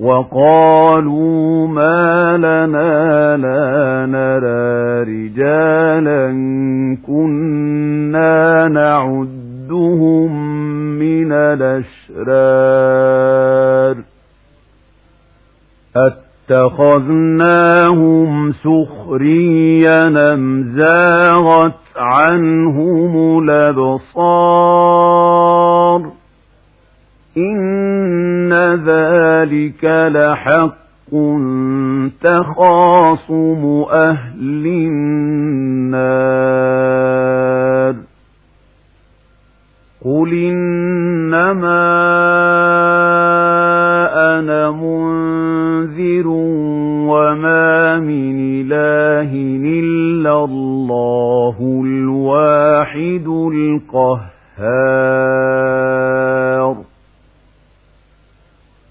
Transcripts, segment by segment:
وقالوا ما لنا لا نرى رجالا كنا نعدهم من الأشرار أتخذناهم سخريا نمزاغت عنهم الأبصار إن ذلك لحق تخاصم أهل النار قل إنما أنا منذر وما من إله إلا الله الواحد القهار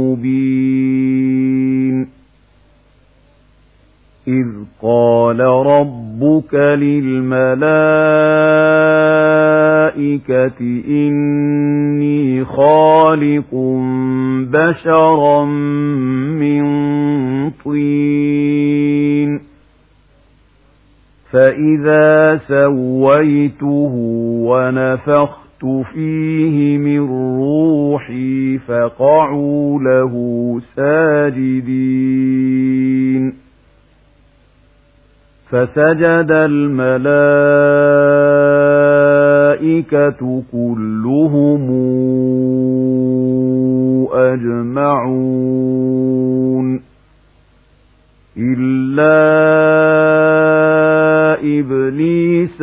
مبين. إذ قال ربك للملائكة إني خالق بشرا من طين. فإذا سويته ونفخت فيه من روحي فقعوا له ساجدين فسجد الملائكة كلهم أجمعون إلا إبليس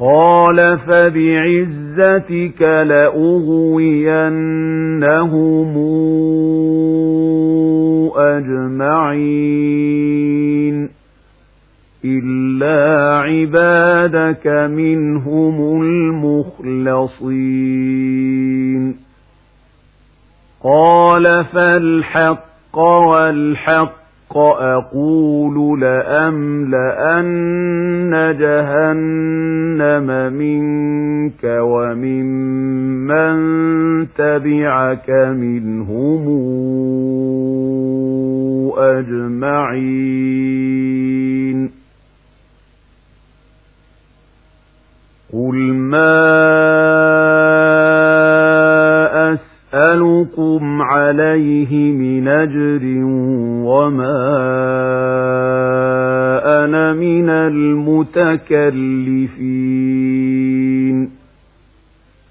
قال فبعزتك لأغوينهم أجمعين إلا عبادك منهم المخلصين. قال فالحق والحق أقول لأملأن جهنم منك وممن تبعك منهم أجمعين. قل ما أسألكم عليه من أجر وما أنا من المتكلفين